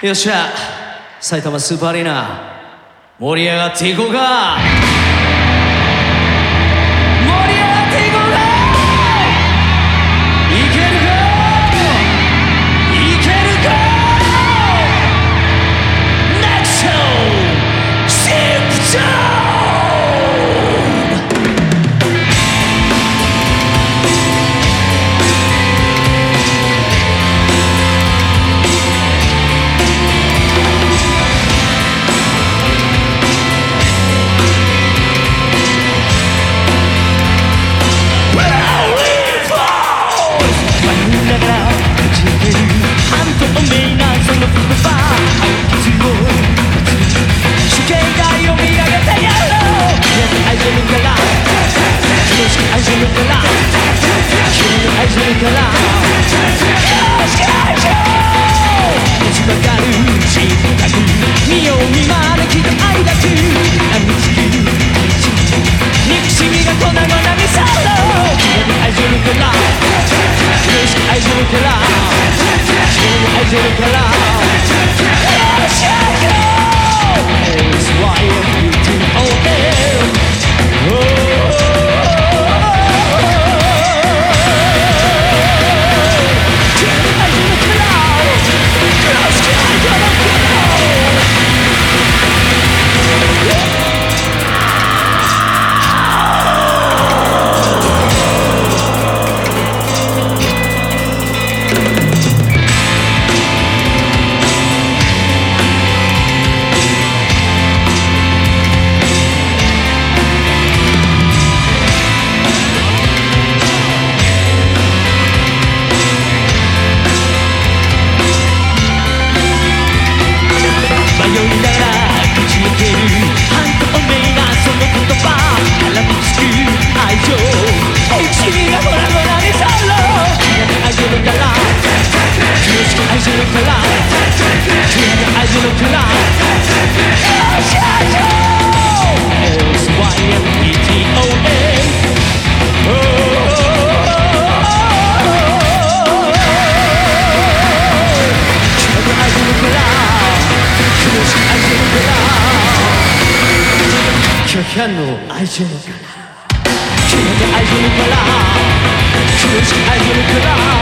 よっしゃ埼玉スーパーアリーナ盛り上がっていこうか。るから。立ちばかる自宅見よう見まねきと愛だく波つき憎しみが粉々にさろう君に愛するから苦しく愛するから君に愛するから。愛情からよし愛情 S-Y-M-E-T-O-N Oh 君の愛情から苦しい愛情から拒否反応愛情から君の愛情から苦しい愛情から